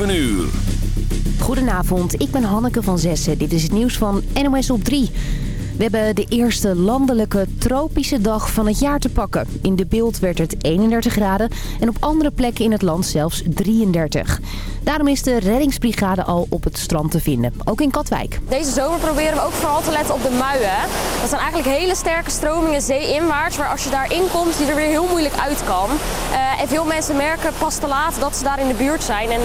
7 uur. Goedenavond, ik ben Hanneke van Zessen. Dit is het nieuws van NOS op 3. We hebben de eerste landelijke tropische dag van het jaar te pakken. In de beeld werd het 31 graden en op andere plekken in het land zelfs 33. Daarom is de reddingsbrigade al op het strand te vinden, ook in Katwijk. Deze zomer proberen we ook vooral te letten op de muien. Dat zijn eigenlijk hele sterke stromingen zeeinwaarts, waar als je daarin komt je er weer heel moeilijk uit kan. Uh, en veel mensen merken pas te laat dat ze daar in de buurt zijn en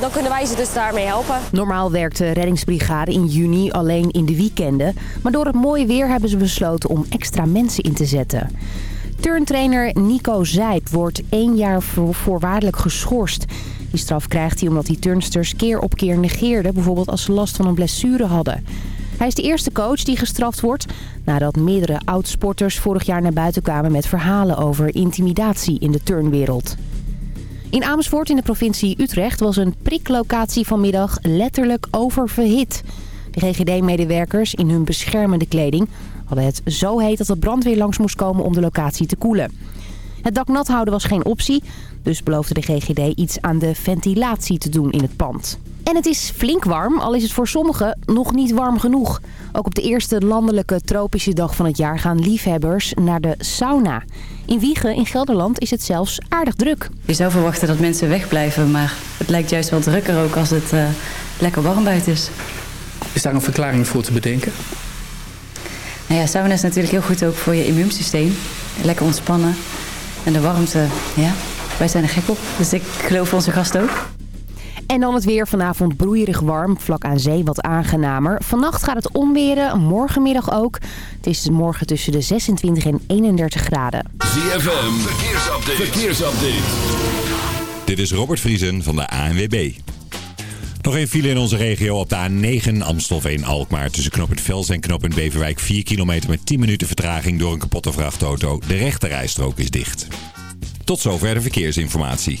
dan kunnen wij ze dus daarmee helpen. Normaal werkt de reddingsbrigade in juni alleen in de weekenden, maar door het mooie weer hebben ze besloten om extra mensen in te zetten. Turntrainer Nico Zijp wordt één jaar voorwaardelijk geschorst. Die straf krijgt hij omdat hij turnsters keer op keer negeerde, bijvoorbeeld als ze last van een blessure hadden. Hij is de eerste coach die gestraft wordt nadat meerdere oudsporters vorig jaar naar buiten kwamen met verhalen over intimidatie in de turnwereld. In Amersfoort in de provincie Utrecht was een priklocatie vanmiddag letterlijk oververhit. De GGD-medewerkers in hun beschermende kleding hadden het zo heet dat de brandweer langs moest komen om de locatie te koelen. Het dak nat houden was geen optie, dus beloofde de GGD iets aan de ventilatie te doen in het pand. En het is flink warm, al is het voor sommigen nog niet warm genoeg. Ook op de eerste landelijke tropische dag van het jaar gaan liefhebbers naar de sauna. In Wiegen in Gelderland is het zelfs aardig druk. Je zou verwachten dat mensen wegblijven, maar het lijkt juist wel drukker ook als het uh, lekker warm buiten is. Is daar een verklaring voor te bedenken? Nou ja, sauna is natuurlijk heel goed ook voor je immuunsysteem. Lekker ontspannen. En de warmte, ja, wij zijn er gek op. Dus ik geloof onze gast ook. En dan het weer. Vanavond broeierig warm, vlak aan zee wat aangenamer. Vannacht gaat het onweren, morgenmiddag ook. Het is morgen tussen de 26 en 31 graden. ZFM, verkeersupdate. verkeersupdate. Dit is Robert Vriesen van de ANWB. Nog een file in onze regio op de A9 Amstelveen-Alkmaar. Tussen knooppunt Vels en knooppunt Beverwijk 4 kilometer met 10 minuten vertraging door een kapotte vrachtauto. De rechterrijstrook is dicht. Tot zover de verkeersinformatie.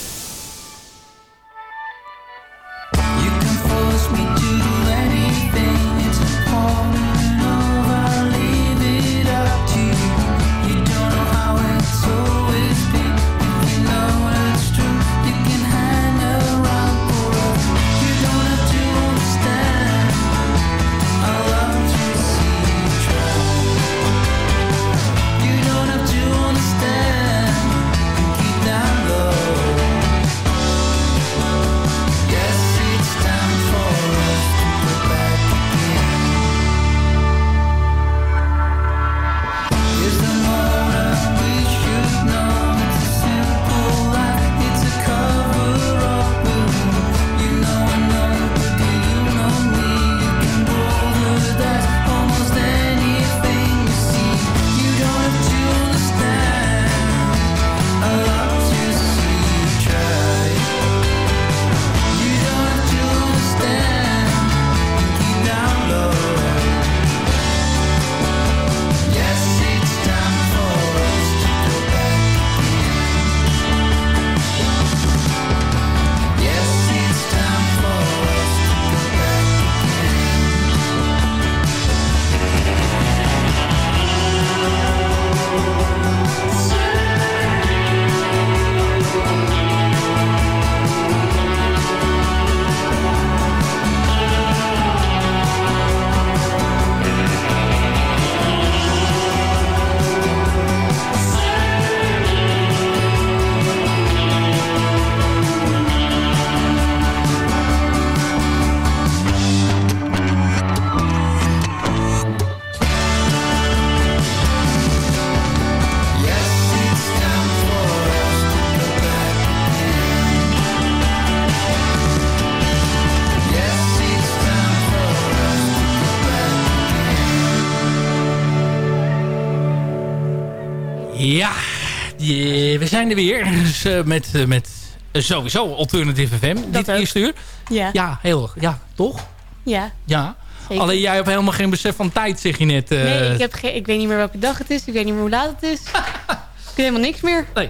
Die- we zijn er weer. Dus, eh, met, eh, met eh, sowieso Alternative FM. dit ook. eerste uur. Ja. Ja, heel, ja, toch? Ja. Ja. Zeker. Alleen jij hebt helemaal geen besef van tijd, zeg je net. eh. Nee, ik, heb geen, ik weet niet meer welke dag het is. Ik weet niet meer hoe laat het is. ik weet helemaal niks meer. Nee.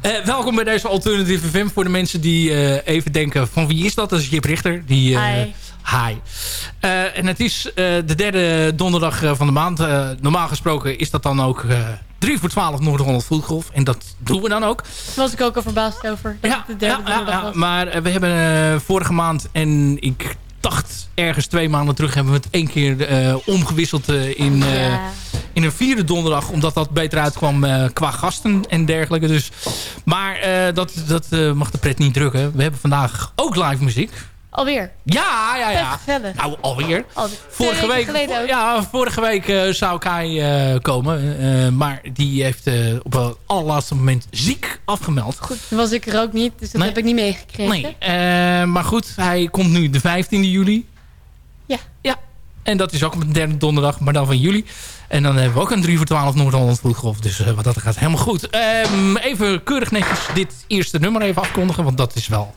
Eh, welkom bij deze Alternative FM. Voor de mensen die eh, even denken van wie is dat? Dat is Jip Richter. Die, eh, Hi. Hi. Eh, en het is eh, de derde donderdag eh, van de maand. Eh, normaal gesproken is dat dan ook eh 3 voor 12 Noord-Holland Voetgolf. En dat doen we dan ook. Daar was ik ook al verbaasd over. Dat het de derde Ja, ja, ja, was. maar eh, we hebben eh, vorige maand en ik dacht ergens twee maanden terug... hebben we het één keer eh, omgewisseld in, Ja. in een vierde donderdag. Omdat dat beter uitkwam qua gasten en dergelijke. Dus, maar dat, dat mag de pret niet drukken. We hebben vandaag ook live muziek. Alweer. Ja, ja, ja. Nou, alweer. Alweer. Vorige week, ja, vorige week eh, zou Kai eh, komen. eh, maar die heeft op het allerlaatste moment ziek afgemeld. Goed, was ik er ook niet. Dus dat Nee. heb ik niet meegekregen. Nee, maar goed, hij komt nu de 15e juli. Ja. Ja, en dat is ook op de derde donderdag, maar dan van juli. En dan hebben we ook een 3 voor 12 Noord-Holland Voetgolf. Dus wat dat gaat helemaal goed. Ehm, even keurig netjes dit eerste nummer even afkondigen, want dat is wel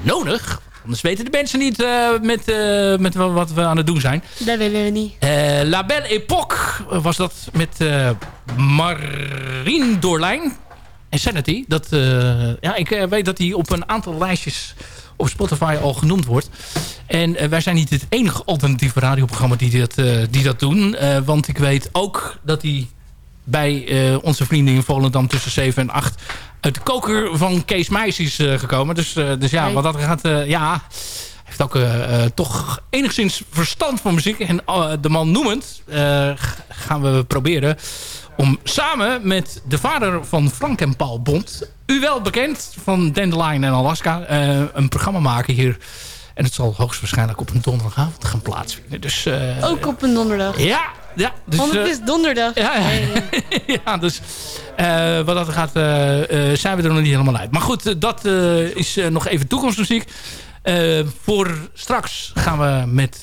nodig. Anders weten de mensen niet eh, met, eh, met wa- wat we aan het doen zijn. Dat willen we niet. Eh, La Belle Époque was dat met Marien Doorlijn. En Sanity. Dat, ja, ik weet dat hij op een aantal lijstjes op Spotify al genoemd wordt. En wij zijn niet het enige alternatieve radioprogramma die dat, die dat doen. Want ik weet ook dat hij bij eh, onze vrienden in Volendam tussen 7 en 8 uit de koker van Kees Meijs is eh, gekomen. Dus, eh, dus ja, wat dat gaat, ja, heeft ook toch enigszins verstand van muziek. En de man noemend gaan we proberen om samen met de vader van Frank en Paul Bond... u wel bekend van Dandelion en Alaska... een programma maken hier. En het zal hoogstwaarschijnlijk op een donderdagavond gaan plaatsvinden. Dus, Ook op een donderdag. Ja, ja. Dus, Want het eh, is donderdag. ja, ja, dus eh, wat dat gaat, eh, zijn we er nog niet helemaal uit. Maar goed, dat is nog even toekomstmuziek. Voor straks gaan we met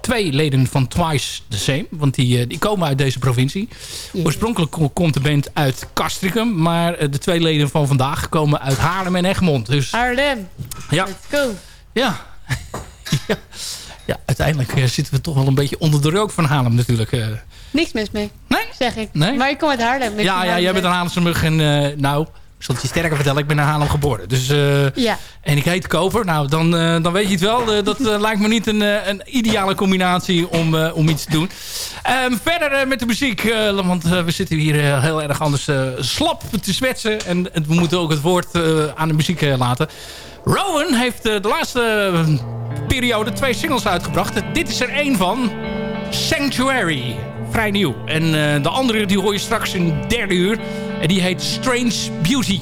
twee leden van Twice the Same. Want die, die komen uit deze provincie. Oorspronkelijk ko- komt de band uit Castricum. Maar de twee leden van vandaag komen uit Haarlem en Egmond. Dus Haarlem. ja, Let's go. ja. ja. Ja, uiteindelijk eh, zitten we toch wel een beetje onder de rook van Haarlem natuurlijk. eh. Niks mis mee. Nee? Zeg ik. Nee? Maar ik kom uit Haarlem. Ja, ja, jij bent een Haarlem. Haarlemse mug. En eh, nou, ik zal het je sterker vertellen. Ik ben in Haarlem geboren. Dus, Ja. En ik heet Koper. Nou, dan, dan weet je het wel. Dat lijkt me niet een, een ideale combinatie om, om iets te doen. Ehm, verder met de muziek. want we zitten hier heel erg anders slap te zwetsen. En we moeten ook het woord aan de muziek laten. Rowan heeft eh, de laatste eh, periode twee singles uitgebracht. Dit is er één van. Sanctuary. Vrij nieuw. En eh, de andere die hoor je straks in derde uur. En die heet Strange Beauty.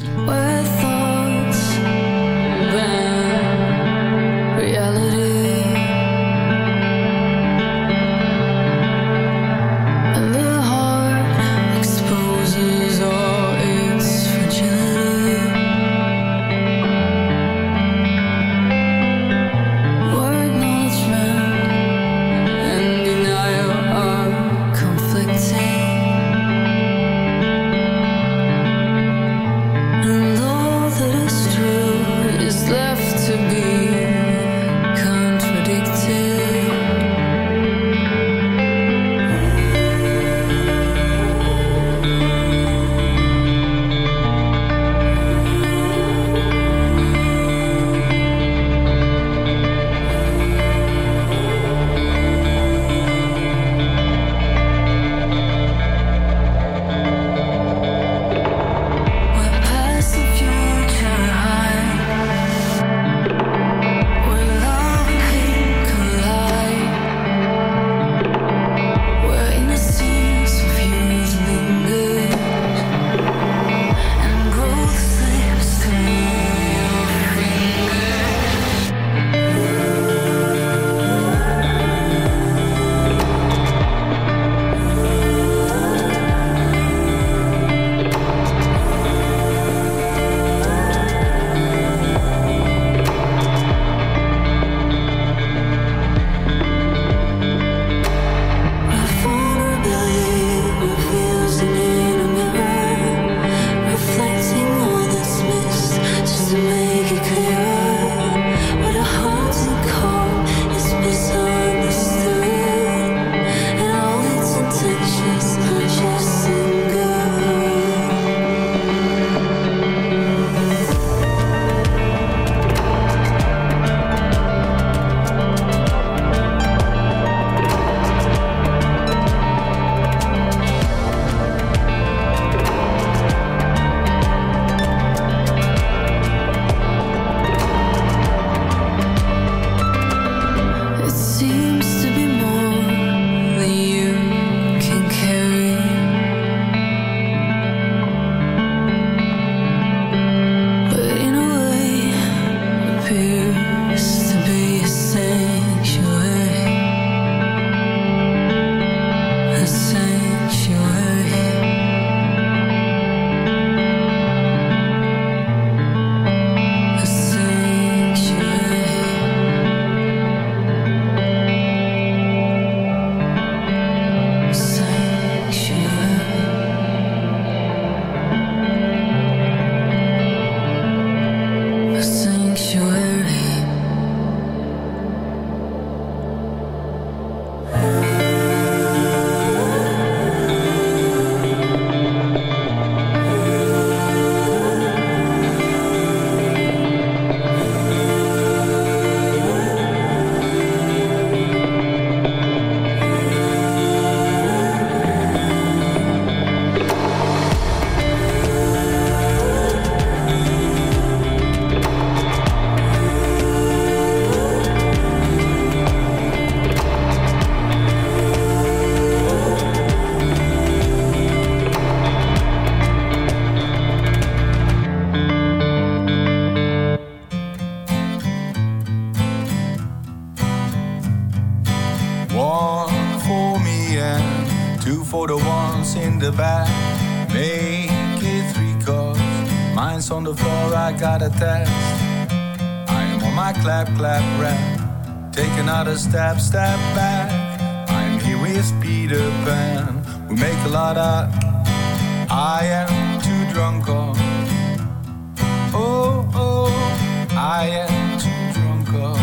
I am too drunk on.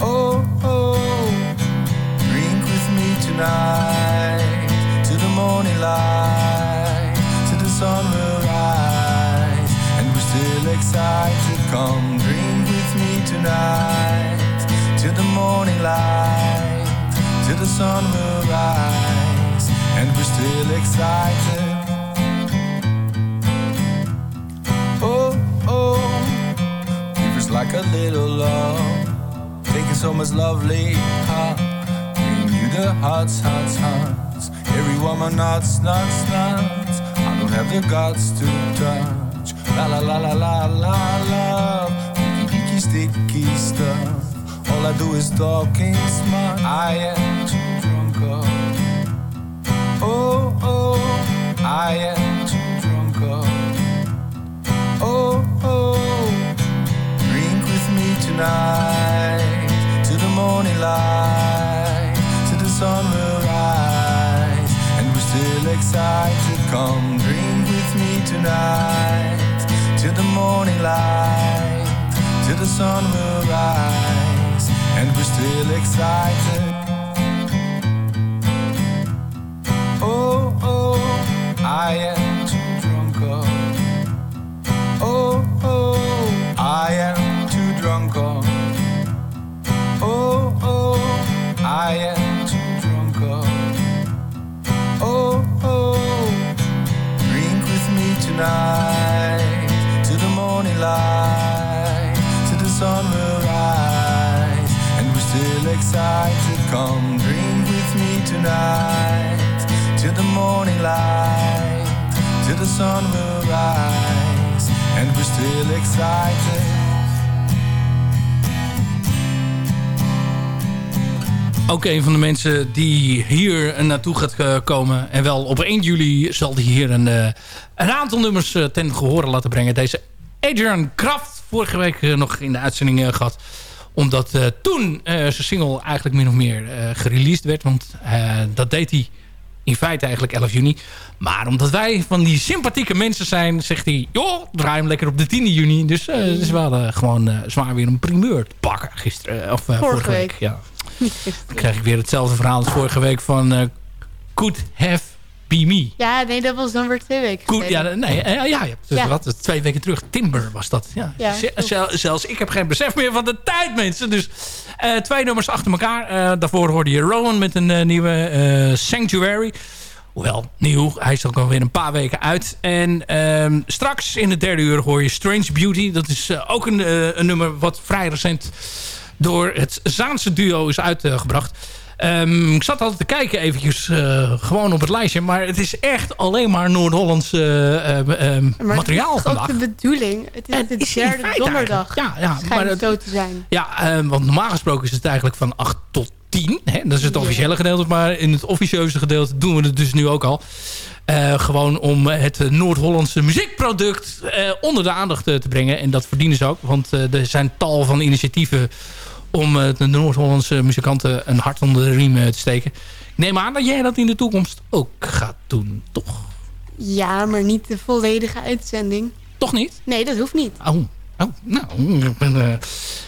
Oh, oh, drink with me tonight to the morning light, to the sun will rise, and we're still excited. Come drink with me tonight to the morning light, to the sun will rise, and we're still excited. A little love, taking so much lovely, huh? Bring you the hearts, hearts, hearts. Every woman nuts, nuts, nuts. I don't have the guts to touch. La la la la la la la. Icky, icky, sticky stuff. All I do is talking smart. I am too drunk. oh. Oh, oh, I am too tonight to the morning light, to the sun will rise, and we're still excited. Come drink with me tonight to the morning light, to the sun will rise, and we're still excited. Oh, oh, I am too drunk. oh. Oh, oh, I am drunk on. Oh, oh, I am too drunk on. Oh, oh, drink with me tonight to the morning light, to the sun will rise, and we're still excited. Come drink with me tonight to the morning light, to the sun will rise, and we're still excited. Ook een van de mensen die hier naartoe gaat eh, komen. En wel op 1 juli zal hij hier een, eh, een aantal nummers eh, ten gehore laten brengen. Deze Adrian Kraft, vorige week nog in de uitzending eh, gehad. Omdat toen zijn single eigenlijk min of meer eh gereleased werd. Want dat deed hij in feite eigenlijk 11 juni. Maar omdat wij van die sympathieke mensen zijn, zegt hij... joh, draai hem lekker op de 10 juni. Dus het is wel eh, gewoon eh, zwaar weer een primeur te pakken gisteren. eh, of eh, vorige, Vorige week. week. Ja. Dan krijg ik weer hetzelfde verhaal als vorige week van... Could Have Ja, nee, dat was dan weer twee weken ja, nee, eh, ja, ja, je hebt dus Ja. wat, twee weken terug. Timber was dat. Ja. Zelfs ik heb geen besef meer van de tijd, mensen. Dus eh, twee nummers achter elkaar. Eh, daarvoor hoorde je Rowan met een nieuwe Sanctuary. Hoewel, nieuw. Hij is ook alweer een paar weken uit. En ehm, straks in het derde uur hoor je Strange Beauty. Dat is ook een, een nummer wat vrij recent door het Zaanse duo is uitgebracht. Ehm, ik zat altijd te kijken eventjes eh, gewoon op het lijstje. Maar het is echt alleen maar Noord-Hollands eh, eh, eh, Maar materiaal het is vandaag. ook de bedoeling. Het is Het de is derde donderdag. Ja, ja, maar het zo te zijn. Ja, want normaal gesproken is het eigenlijk van 8 tot 10. Hè? Dat is het officiële gedeelte. Maar in het officieuze gedeelte doen we het dus nu ook al. Eh, gewoon om het Noord-Hollandse muziekproduct onder de aandacht te brengen. En dat verdienen ze ook. Want er zijn tal van initiatieven om eh, de Noord-Hollandse muzikanten een hart onder de riem eh, te steken. Ik neem aan dat jij dat in de toekomst ook gaat doen, toch? Ja, maar niet de volledige uitzending. Toch niet? Nee, dat hoeft niet. Oh, oh nou. ik ben,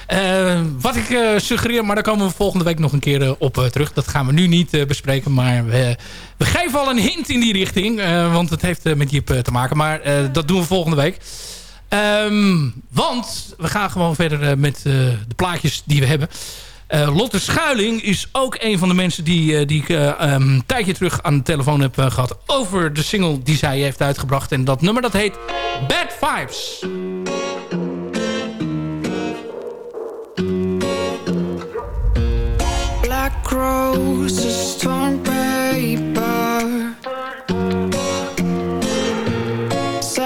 eh, wat ik suggereer, maar daar komen we volgende week nog een keer op terug. Dat gaan we nu niet bespreken, maar we, we geven al een hint in die richting. want het heeft met Jip te maken, maar dat doen we volgende week. Ehm, want we gaan gewoon verder eh, met eh, de plaatjes die we hebben. Eh, Lotte Schuiling is ook een van de mensen die, die ik eh, ehm, een tijdje terug aan de telefoon heb eh, gehad... over de single die zij heeft uitgebracht. En dat nummer dat heet Bad Vibes. Black roses, torn paper.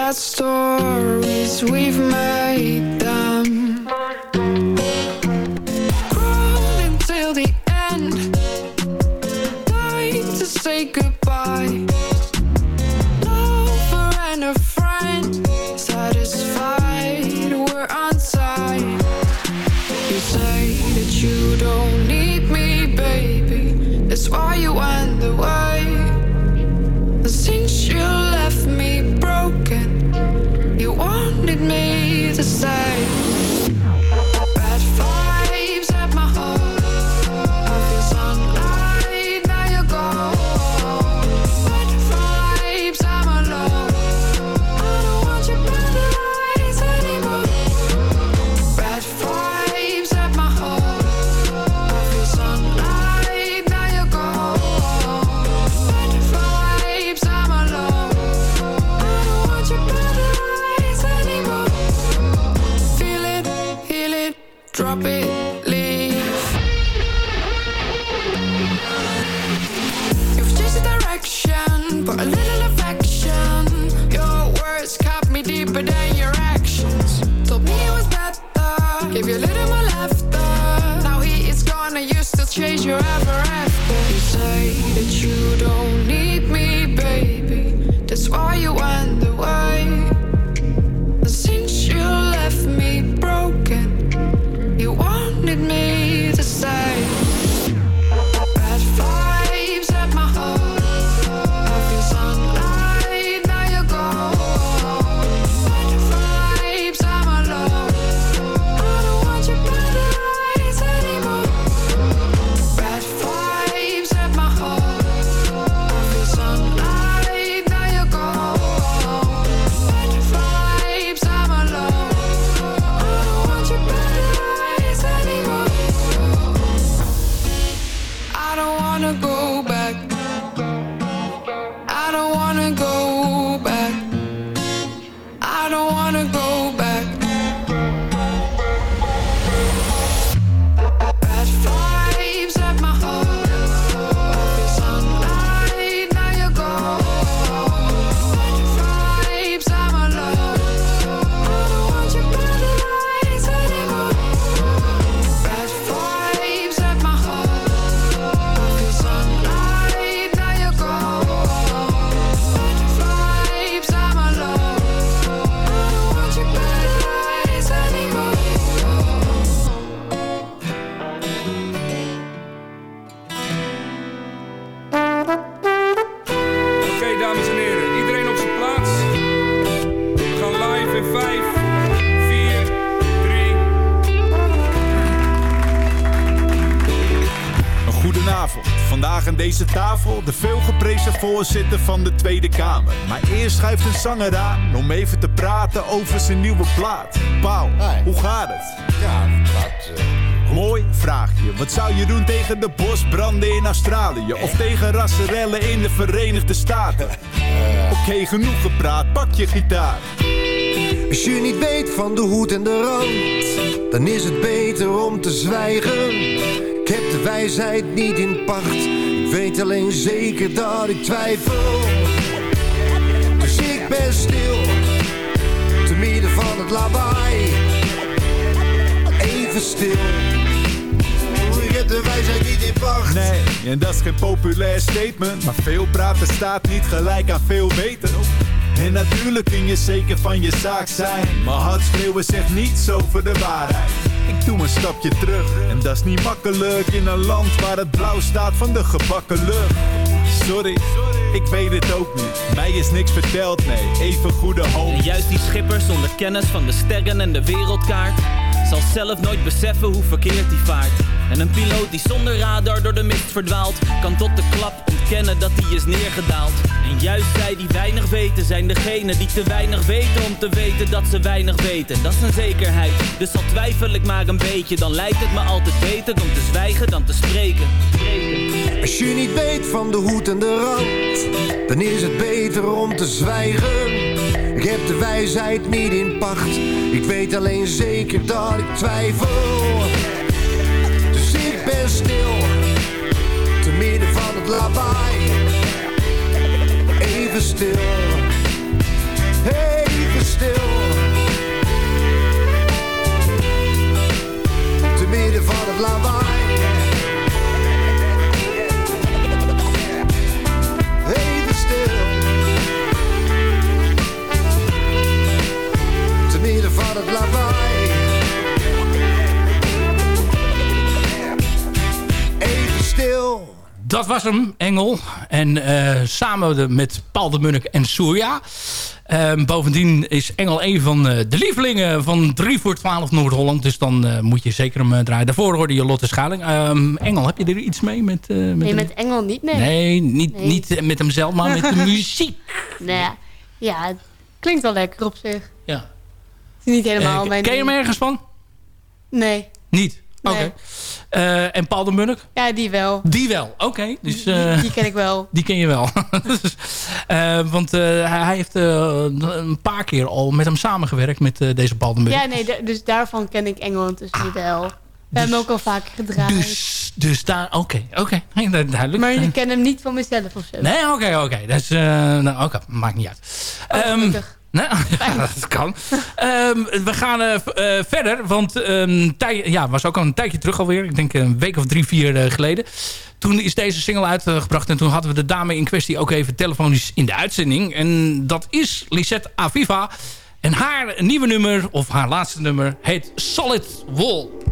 sad stories we've made them. Crawling till the end Time to say goodbye. Lover and a friend Satisfied we're on side. You say that you don't need me, baby. That's why you went the way. Me deze tafel de veelgeprezen voorzitter van de Tweede Kamer. Maar eerst schuift een zanger aan om even te praten over zijn nieuwe plaat. Paul, hoe gaat het? Ja, dat... Mooi vraagje. Wat zou je doen tegen de bosbranden in Australië? Of tegen rasserellen in de Verenigde Staten? Oké, genoeg gepraat. Pak je gitaar. Als je niet weet van de hoed en de rand, dan is het beter om te zwijgen. Ik heb de wijsheid niet in pacht, weet alleen zeker dat ik twijfel. Dus ik ben stil, te midden van het lawaai. Even stil, de wijsheid niet in pacht. Nee, en dat is geen populair statement. Maar veel praten staat niet gelijk aan veel weten. En natuurlijk kun je zeker van je zaak zijn. Maar hard schreeuwen zegt niets over de waarheid. Doe een stapje terug. En dat is niet makkelijk in een land waar het blauw staat van de gebakken lucht. Sorry, ik weet het ook niet. Mij is niks verteld, nee. Even goede hoop. En juist die schipper zonder kennis van de sterren en de wereldkaart Zal zelf nooit beseffen hoe verkeerd hij vaart. En een piloot die zonder radar door de mist verdwaalt Kan tot de klap ontkennen dat hij is neergedaald. En juist zij die weinig weten zijn degene die te weinig weten Om te weten dat ze weinig weten, dat is een zekerheid Dus al twijfel ik maar een beetje Dan lijkt het me altijd beter om te zwijgen dan te spreken. Als je niet weet van de hoed en de rand, dan is het beter om te zwijgen. Ik heb de wijsheid niet in pacht, ik weet alleen zeker dat ik twijfel. Was hem, Engel. En eh, samen met Paul de Munnik en Surya. Ehm, bovendien is Engel een van eh, de lievelingen van 3 voor 12 Noord-Holland. Dus dan eh, moet je zeker hem draaien. Daarvoor hoorde je Lotte Schaling. Ehm, Engel, heb je er iets mee? Met, met Nee, hem? met Engel niet, nee. Nee, niet, Nee. niet met hemzelf, maar met de muziek. Nee, ja. het klinkt wel lekker op zich. Ja. Het is niet helemaal mijn ken je hem ergens van? Nee. Niet? Oké. Nee. Eh, en Paul de Munnik? Ja, die wel. Die wel, oké. Dus, Die, eh, die ken ik wel. Die ken je wel. Dus, eh, want hij heeft een paar keer al met hem samengewerkt met deze Paul de Munnik. Ja, nee, dus daarvan ken ik Engel intussen wel. We hebben hem ook al vaker gedraaid. Dus, dus daar, oké, oké. Duidelijk. maar ik ken hem niet van mezelf of zo. Nee, oké, oké. Dat is, nou, oké, maakt niet uit. Oh, Ehm. Nee, ja, dat kan. Ehm, we gaan eh, eh, verder, want tij, ja, was ook al een tijdje terug alweer. Ik denk een week of drie, vier eh, geleden. Toen is deze single uitgebracht en toen hadden we de dame in kwestie ook even telefonisch in de uitzending. En dat is Lisette Aviva. En haar nieuwe nummer, of haar laatste nummer, heet Solid Wall.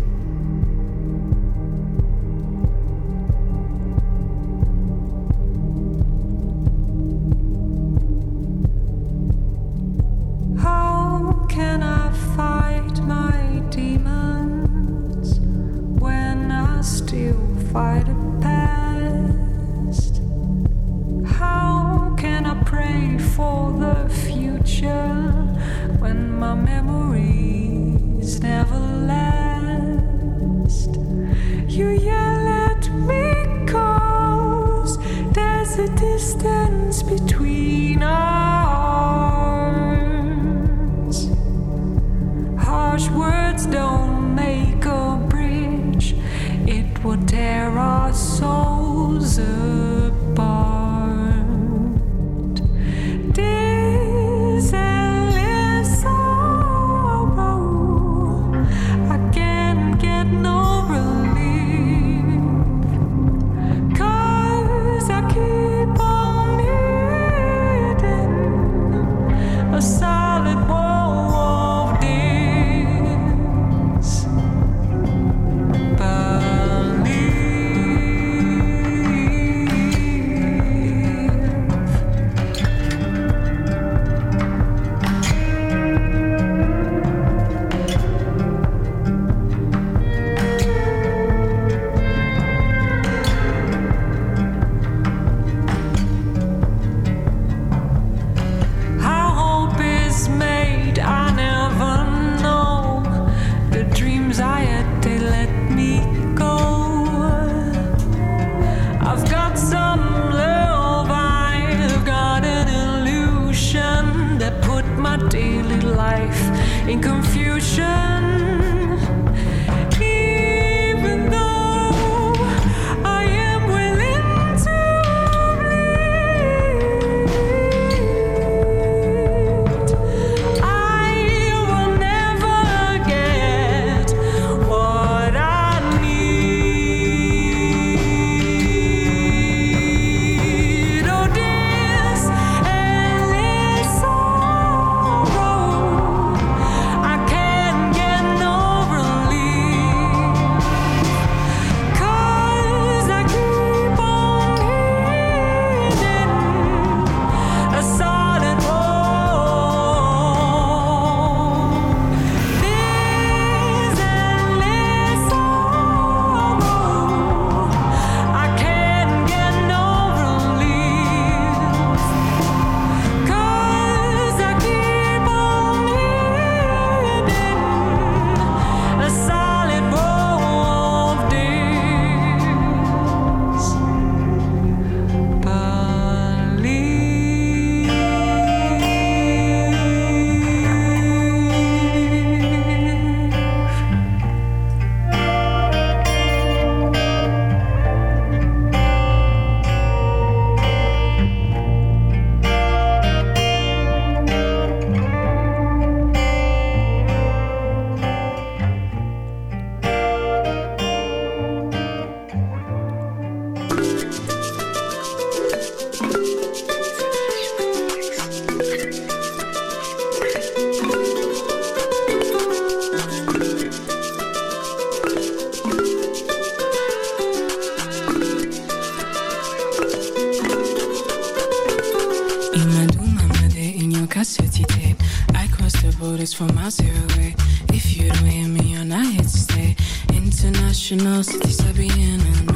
I crossed the borders for miles away. If you don't hear me, you're not here to stay. International cities city, Sabian and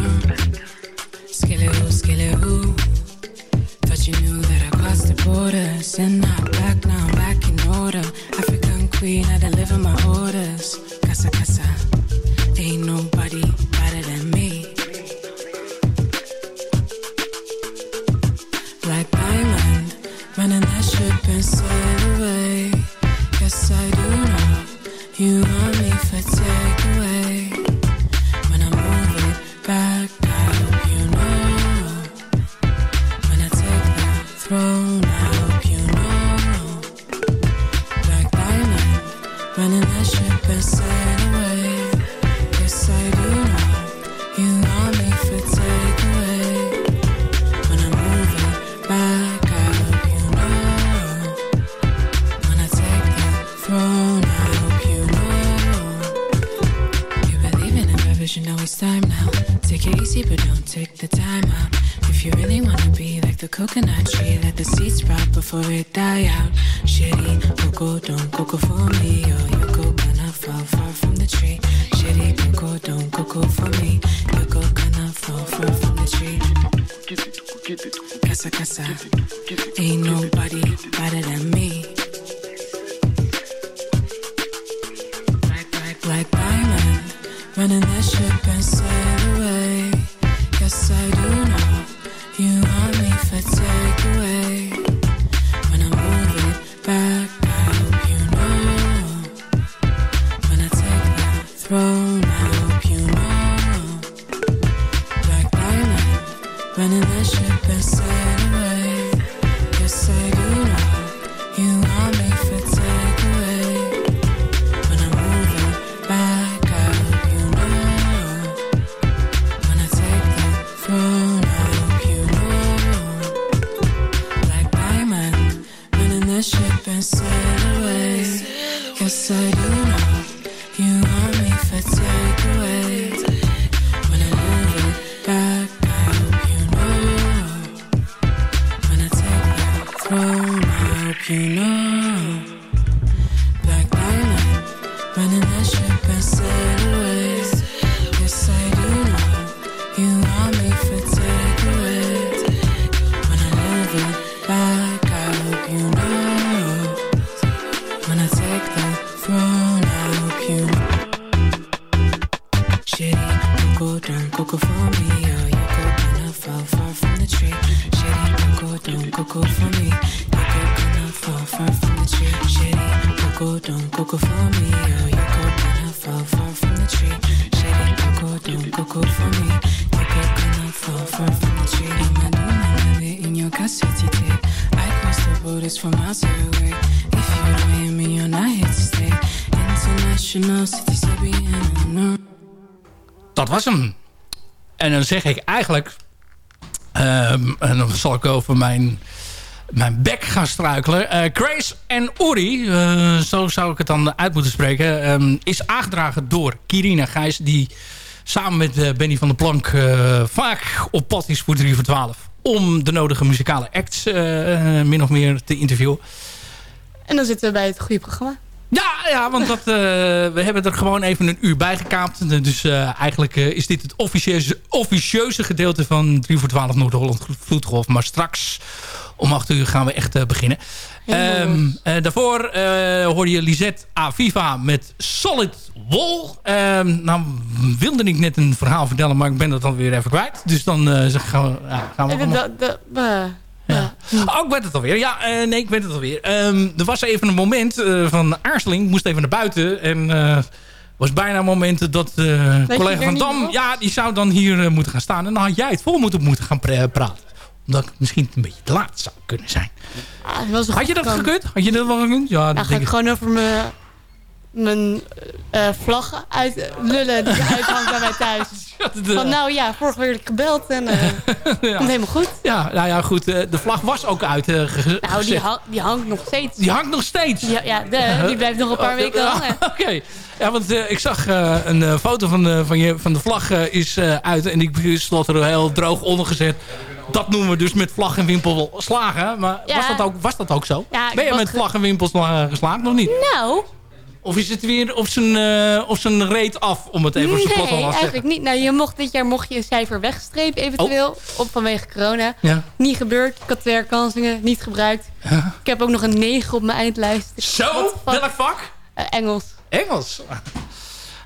Skelewu, skelewu. Thought you knew that I crossed the borders. And I'm back, now I'm back in order. African queen, I deliver my orders. Running that ship and zeg ik eigenlijk... ehm, en dan zal ik over mijn, mijn bek gaan struikelen. Eh, Grace en Uri, eh, zo zou ik het dan uit moeten spreken... ehm, is aangedragen door Kirina Gijs... die samen met eh, Benny van der Plank vaak op pad is voor 3 voor 12... om de nodige muzikale acts min of meer te interviewen. En dan zitten we bij het goede programma. Ja, ja want dat, eh, we hebben er gewoon even een uur bij gekaapt. Dus eh, eigenlijk eh, is dit het officieuze, officieuze gedeelte van 3 voor 12 Noord-Holland Vloedgolf. Maar straks om 8 uur gaan we echt beginnen. Ehm, eh, daarvoor hoorde je Lisette Aviva met Solid Wall. Ehm, nou wilde ik net een verhaal vertellen, maar ik ben dat dan weer even kwijt. Dus dan gaan we, ja, gaan we allemaal- ja. Oh, ik weet het alweer. Ja, eh, nee, ik weet het alweer. Ehm, er was even een moment eh, van aarzeling. Ik moest even naar buiten. En eh was bijna een moment dat collega van Dam... Ja, die zou dan hier moeten gaan staan. En dan had jij het vol moeten, moeten gaan pra- praten. Omdat ik misschien een beetje te laat zou kunnen zijn. Ah, Had je dat gekund? Had je dat wel gekund? Ja, Dan dat ga denk ik ik. gewoon over mijn, mijn eh, vlag uit lullen die uithangt bij mij thuis. Van nou ja, vorige week ik gebeld en eh komt helemaal goed. Ja, nou ja, goed. eh, de vlag was ook uit. eh, Nou, die, hang- die hangt nog steeds. Die hangt nog steeds? Ja, ja de, die blijft nog een paar weken Ja, hangen. Oké. Ja, want eh, ik zag eh, een eh, foto van de, van, je, van de vlag eh, is eh, uit. En die stond er heel droog onder gezet. dat noemen we dus met vlag en wimpel slagen. Maar Ja. was, dat ook, was dat ook zo? Ja, ik ben je met vlag en wimpel sla- geslaagd nog niet? Nou, Of is het weer op zijn, eh, op zijn reet af, om het even op zijn nee, te zeggen? eigenlijk niet. Nou, je mocht, dit jaar mocht je een cijfer wegstrepen eventueel. Op vanwege corona. Ja. Niet gebeurd. Ik had twee herkansingen, niet gebruikt. Ik heb ook nog een 9 op mijn eindlijst. Zo? Welk vak? Eh, Engels. Engels.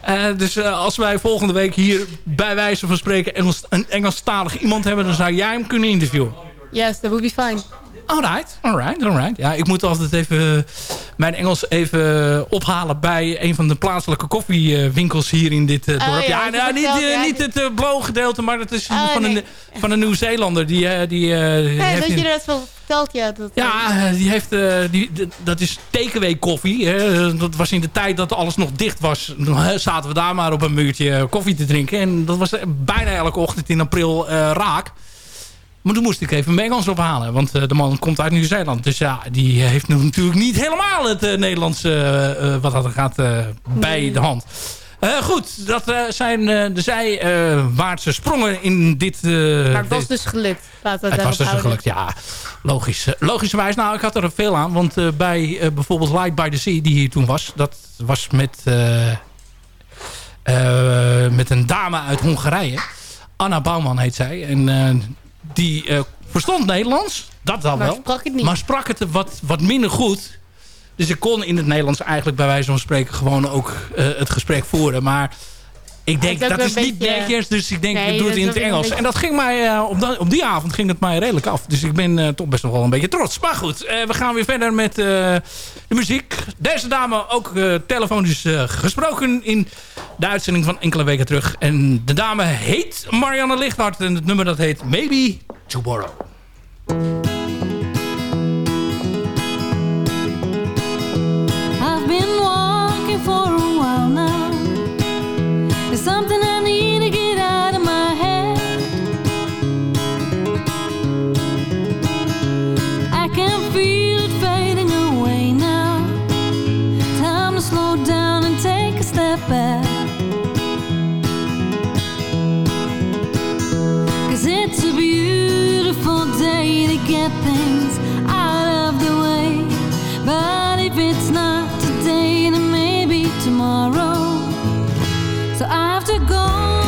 Eh, dus als wij volgende week hier bij wijze van spreken Engels, een Engelstalig iemand hebben, dan zou jij hem kunnen interviewen. Yes, that would be fine. Alright, alright, alright. Ja, ik moet altijd even mijn Engels even ophalen bij een van de plaatselijke koffiewinkels hier in dit eh, Oh, dorp. ja, nou, niet, eh, ja, niet het uh, gedeelte, maar dat is Oh, van, nee. een, van een Nieuw-Zeelander. Die, die, Nee, heeft dat je dat wel vertelt, ja. Dat, ja, die heeft, die, dat is takeaway koffie. Hè. Dat was in de tijd dat alles nog dicht was. Zaten we daar maar op een muurtje koffie te drinken. En dat was bijna elke ochtend in april raak. Maar toen moest ik even mijn Engels ophalen. Want eh, de man komt uit Nieuw-Zeeland. Dus ja, die heeft natuurlijk niet helemaal het eh, Nederlandse eh, wat dat er gaat bij de hand. Goed, dat zijn de zijwaartse sprongen in dit... maar het was dus gelukt. Laten we het was dus gelukt, ja. Logisch. Logischerwijs, nou, ik had er veel aan. Want bij bijvoorbeeld Light by the Sea, die hier toen was... dat was met, met een dame uit Hongarije. Anna Bouwman heet zij. En die eh, verstond Nederlands. Dat dan Maar wel. sprak het niet. Maar sprak het wat, wat minder goed. Dus ik kon in het Nederlands eigenlijk bij wijze van spreken... gewoon ook eh, het gesprek voeren. Maar ik denk, ook dat is niet beetje- netjes. Dus ik denk, Nee, ik doe dat het in het Engels. beetje- En dat ging mij, eh, op, dat- op die avond ging het mij redelijk af. Dus ik ben eh, toch best nog wel een beetje trots. Maar goed, eh, we gaan weer verder met eh, de muziek. Deze dame ook telefonisch eh, gesproken in de uitzending van enkele weken terug. En de dame heet Marianne Lichthart. En het nummer dat heet Maybe Tomorrow. I've been walking for it's not today, then maybe tomorrow. So I have to go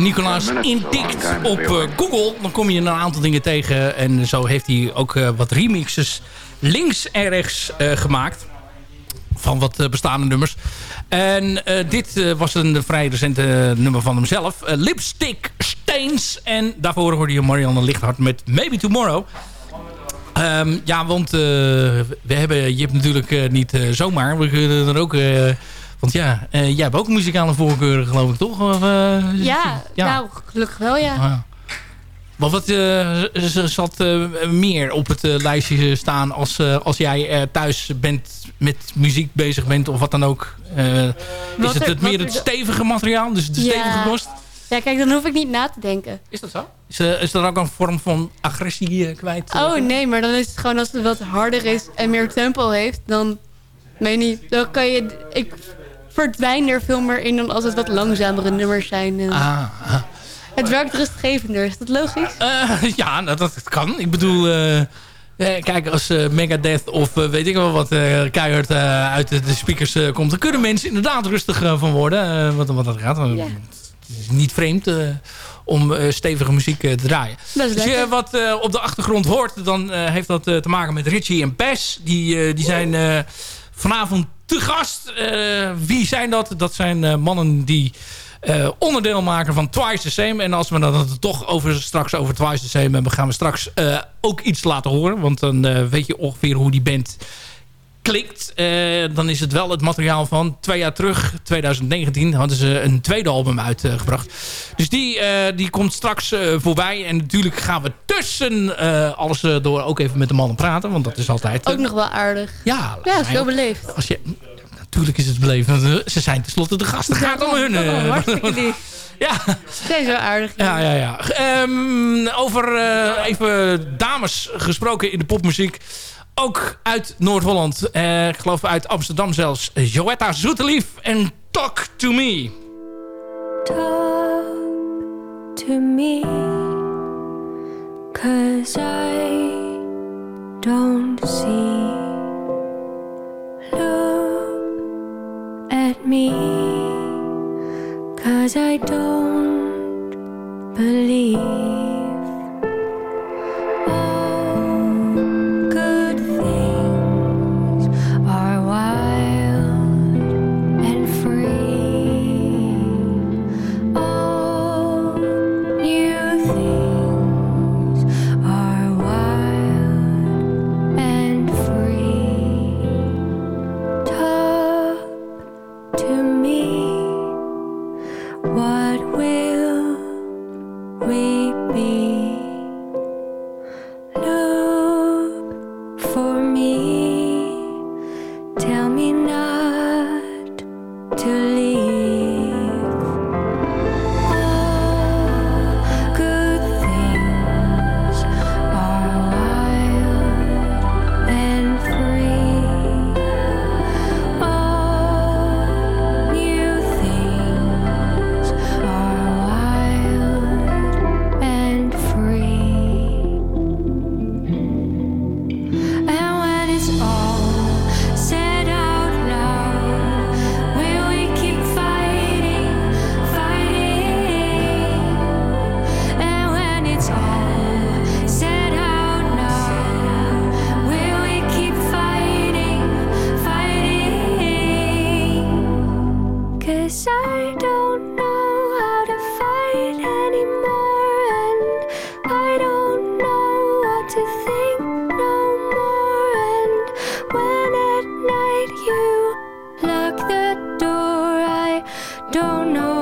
Nicolaas intikt op eh, Google, dan kom je een aantal dingen tegen. En zo heeft hij ook eh, wat remixes links en rechts eh, gemaakt. Van wat bestaande nummers. En dit was een vrij recente nummer van hemzelf. Lipstick Stains. En daarvoor hoorde je Marianne Lichthart met Maybe Tomorrow. Ehm, ja, want we hebben, je hebt natuurlijk niet zomaar. We kunnen er ook... want ja, eh, jij hebt ook muzikale voorkeuren geloof ik toch? Of, eh, Ja, nou, gelukkig wel, ja. Ah. Maar wat eh, zat meer op het lijstje staan als, als jij thuis bent met muziek bezig bent of wat dan ook? Is het, het meer het stevige materiaal, dus de Ja. stevige kost? Ja, kijk, dan hoef ik niet na te denken. Is dat zo? Is, eh, is er ook een vorm van agressie kwijt? Oh nee, maar dan is het gewoon als het wat harder is en meer tempo heeft, dan weet niet, dan kan je, ik verdwijn er veel meer in dan als het wat langzamere nummers zijn. En Ah, ah. Het werkt rustgevender, is dat logisch? Eh, ja, nou, dat, dat kan. Ik bedoel, eh, Eh, kijk, als eh, Megadeth of eh, weet ik wel wat eh keihard eh, uit de, de speakers eh, komt... dan kunnen mensen inderdaad rustig eh, van worden. eh, wat, wat dat gaat. Ja. Het is niet vreemd eh, om eh, stevige muziek eh, te draaien. Als je wat eh, op de achtergrond hoort... dan eh, heeft dat eh, te maken met Richie en Pes. Die, eh, die zijn eh, vanavond te gast. Eh, wie zijn dat? Dat zijn eh, mannen die... eh, onderdeel maken van Twice the Same. En als we dan het toch over, straks over Twice the Same hebben... gaan we straks ook iets laten horen. Want dan weet je ongeveer hoe die band klinkt. Eh, dan is het wel het materiaal van twee jaar terug, 2019... hadden ze een tweede album uitgebracht. Dus die, eh, die komt straks eh, voorbij. En natuurlijk gaan we tussen alles door ook even met de mannen praten. Want dat is altijd... Ook nog wel aardig. Ja, ja zo beleefd. als je, natuurlijk is het beleefd. want, Ze zijn tenslotte de gasten. Het gaat om hun. hartstikke lief. Ja. Zijn zo aardig. Ja, ja, ja. Ehm, over even dames gesproken in de popmuziek. Ook uit Noord-Holland. Eh, ik geloof uit Amsterdam zelfs. Joetta Zoetelief en Talk to Me. to me Cause I don't see Look at me Cause I don't don't know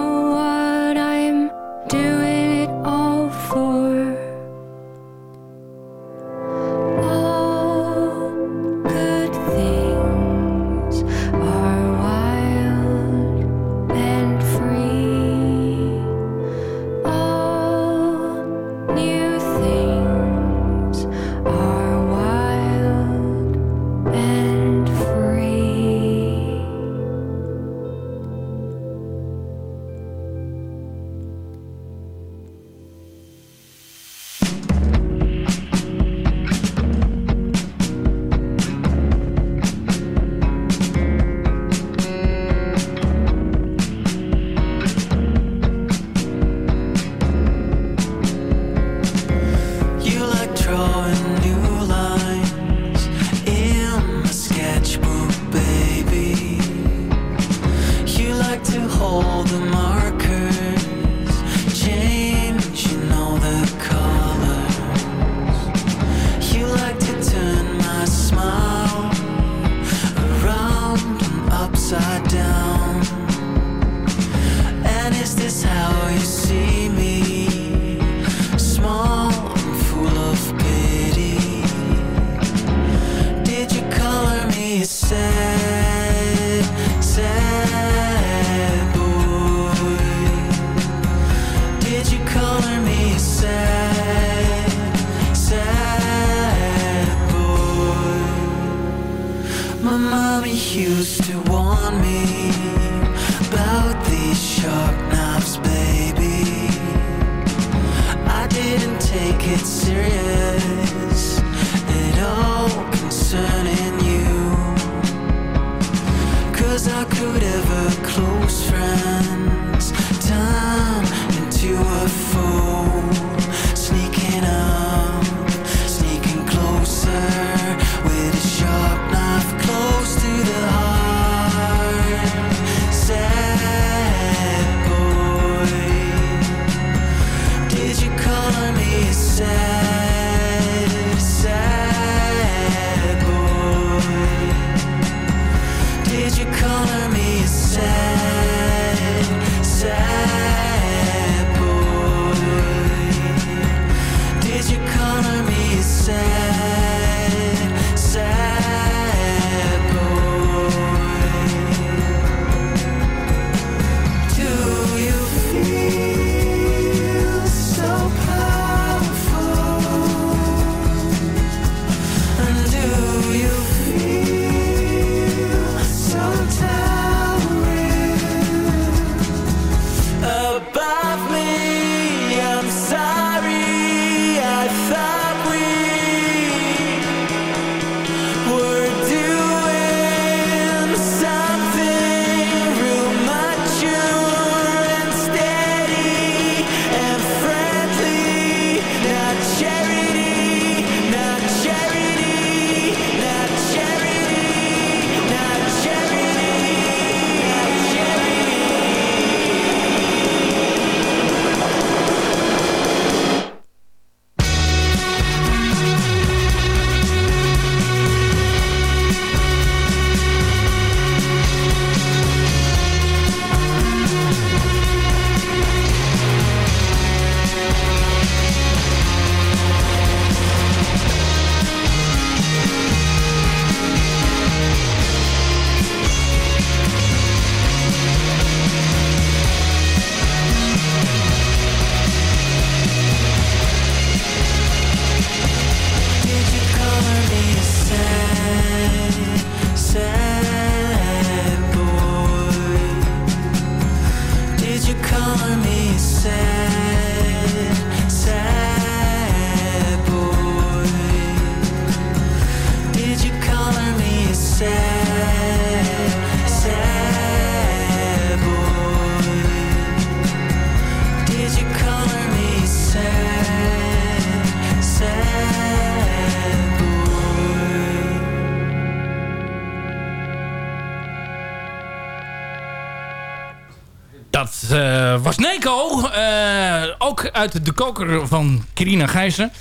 uit de koker van Kirina Gijzen.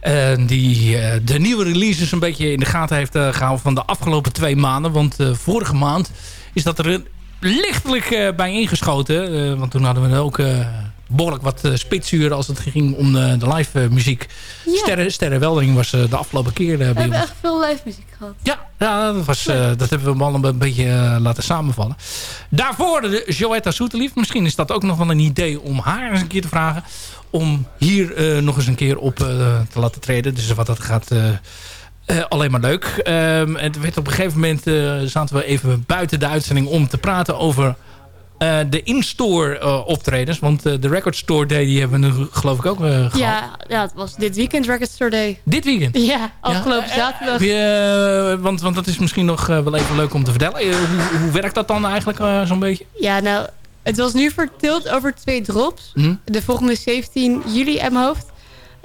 Eh, die eh, de nieuwe releases een beetje in de gaten heeft eh, gehouden van de afgelopen twee maanden. Want vorige maand is dat er lichtelijk bij ingeschoten. Want toen hadden we ook behoorlijk wat uh, spitsuur als het ging om eh, de live eh, muziek. Ja. Sterren, Sterrenweldering was eh, de afgelopen keer eh, We bij hebben ons. echt veel live muziek gehad. Ja, ja dat, was, eh, dat hebben we allemaal een beetje eh, laten samenvallen. Daarvoor de Joetta Soetelief. Misschien is dat ook nog wel een idee om haar eens een keer te vragen. Om hier eh, nog eens een keer op eh, te laten treden. Dus wat dat gaat... eh, eh, alleen maar leuk. Ehm, het werd op een gegeven moment eh, zaten we even buiten de uitzending om te praten over eh, de in-store eh, optredens. Want eh, de Record Store Day die hebben we nu geloof ik ook eh, gehad. Ja, ja, het was dit weekend Record Store Day. Dit weekend? Ja, afgelopen zaterdag. Je, eh, want, want dat is misschien nog wel even leuk om te vertellen. Hoe, hoe werkt dat dan eigenlijk zo'n beetje? Ja, nou, het was nu verdeeld over twee drops. Hm? De volgende is 17 juli uit mijn hoofd.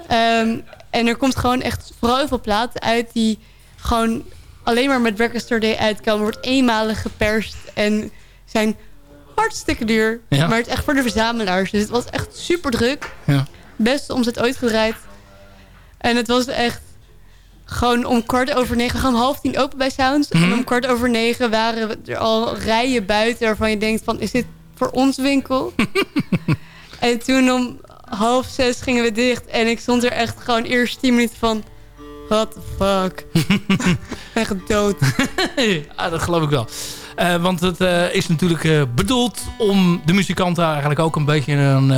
Ehm, en er komt gewoon echt vooral heel veel platen uit die gewoon alleen maar met Record Store Day uitkomen. Wordt eenmalig geperst en zijn hartstikke duur. Ja. Maar het is echt voor de verzamelaars. Dus het was echt super druk. Ja. Beste omzet ooit gedraaid. En het was echt gewoon om kwart over negen. We gaan half tien open bij Sounds. Mhm. En om kwart over negen waren er al rijen buiten waarvan je denkt van... is dit voor ons winkel? en toen om half zes gingen we dicht. En ik stond er echt gewoon eerst tien minuten van... What the fuck? echt dood. ja, dat geloof ik wel. Eh, want het eh, is natuurlijk eh, bedoeld om de muzikanten eigenlijk ook een beetje een...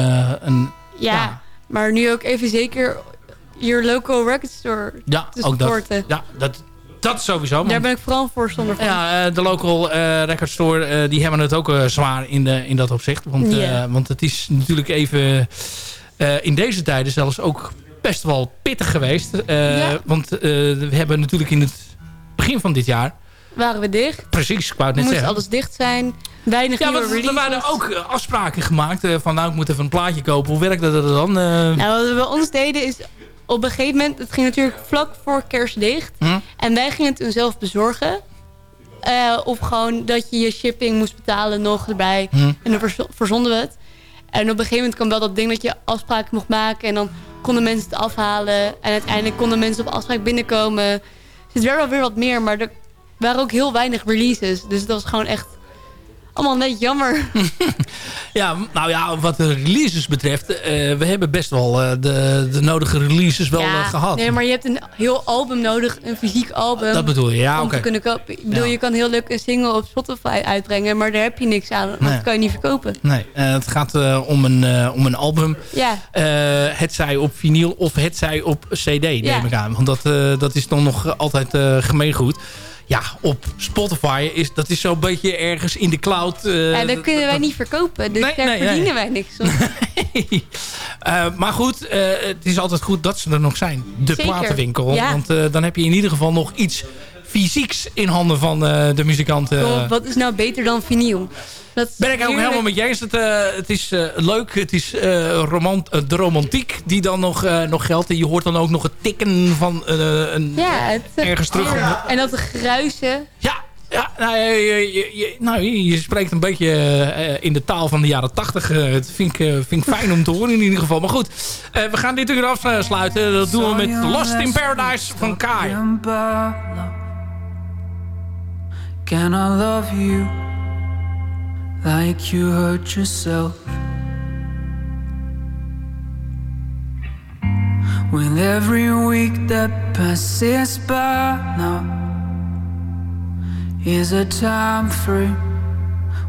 een Ja, maar nu ook even zeker je local record store ja, te ook dat, supporten. ja, dat, dat sowieso. Daar ben ik vooral voorstander van. Ja, de local record store, die hebben het ook zwaar in, de, in dat opzicht. Want, want het is natuurlijk even in deze tijden zelfs ook best wel pittig geweest. Ja. Want we hebben natuurlijk in het begin van dit jaar... Waren we dicht? Precies, ik wou het net Moest zeggen. alles dicht zijn. Weinig Ja, want er waren ook eh, afspraken gemaakt. eh, van nou, ik moet even een plaatje kopen. Hoe werkt dat dan? Eh, Nou, wat we bij ons deden is... Op een gegeven moment... Het ging natuurlijk vlak voor kerst dicht. hm? En wij gingen het toen zelf bezorgen. Of gewoon dat je je shipping moest betalen nog erbij. Hm. En dan verzo- verzonden we het. En op een gegeven moment kwam wel dat ding dat je afspraken mocht maken. En dan konden mensen het afhalen. En uiteindelijk konden mensen op afspraak binnenkomen. Dus het werd wel weer wat meer, maar er waren ook heel weinig releases. Dus dat was gewoon echt allemaal net jammer. Ja, nou ja, wat de releases betreft... eh, we hebben best wel eh, de, de nodige releases wel eh, gehad. Nee, maar je hebt een heel album nodig, een fysiek album. Dat bedoel je, ja, Om oké. te kunnen kopen. Ik bedoel, Ja. je kan heel leuk een single op Spotify uitbrengen, maar daar heb je niks aan. Want Nee. dat kan je niet verkopen. Nee, het gaat om, een, om een album. Ja. Het zij op vinyl of het zij op cd, neem Ja. ik aan. Want dat, dat is dan nog altijd gemeengoed. Ja, op Spotify is dat is zo'n beetje ergens in de cloud. eh, ja, dat kunnen wij dat- niet verkopen. Dus Nee, daar nee, verdienen nee. wij niks op. Eh, maar goed, eh, het is altijd goed dat ze er nog zijn. De Zeker, platenwinkel. ja. Want dan heb je in ieder geval nog iets fysieks in handen van de muzikanten. Kom, wat is nou beter dan vinyl? Dat Ben ik ook heerlijk. helemaal met je eens. Het, eh, het is eh, leuk. Het is eh, romant, de romantiek die dan nog, eh, nog geldt. En je hoort dan ook nog het tikken van eh, een, Ja, het, ergens terug. En dat gruisen. Ja, nou, je, je, je- nou, je, je spreekt een beetje eh, in de taal van de jaren tachtig. Dat vind ik, eh, vind ik fijn om te horen in ieder geval. Maar goed, eh, we gaan dit uur afsluiten. Dat doen we met Lost in Paradise van Kai. Can I love you like you hurt yourself? With every week that passes by now is a time frame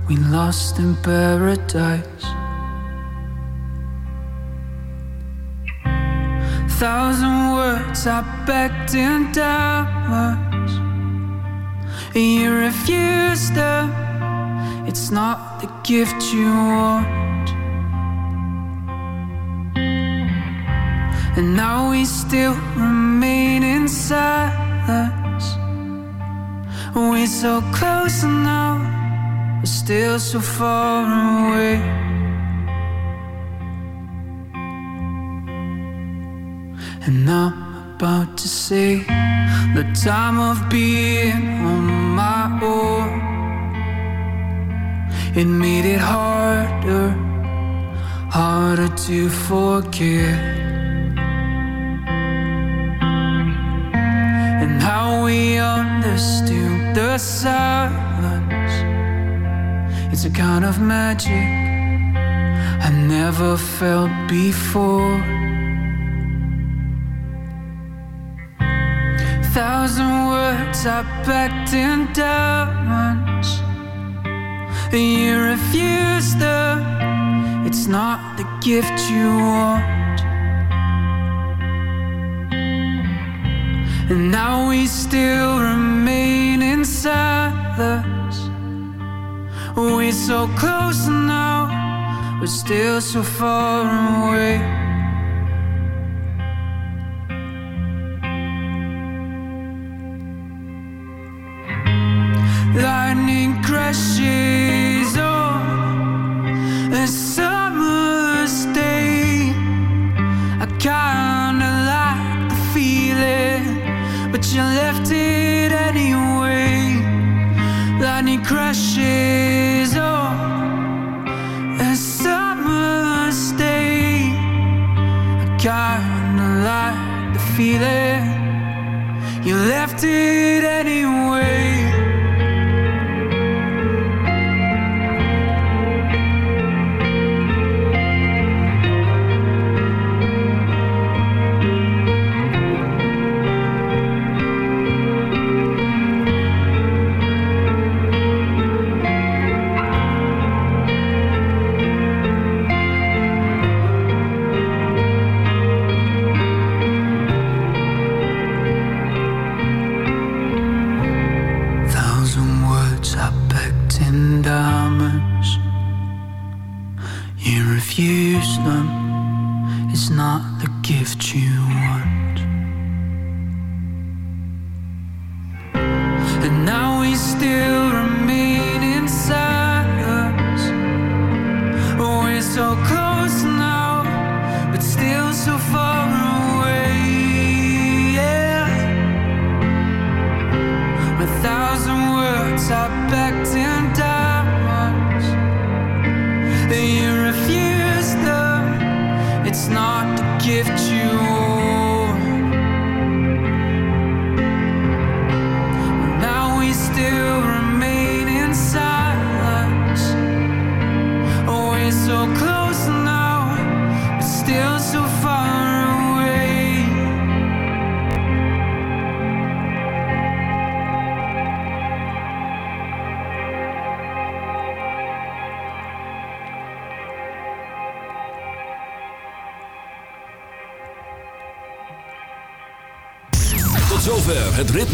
we lost in paradise. Thousand words are packed in diamonds. You refuse them. It's not the gift you want. And now we still remain in silence. We're so close now, but still so far away. And I'm about to say the time of being on my own. It made it harder, harder to forget. And how we understood the silence. It's a kind of magic I never felt before. Thousand words are packed in diamonds. You refuse them. It's not the gift you want. And now we still remain in silence. We're so close now, but still so far away. you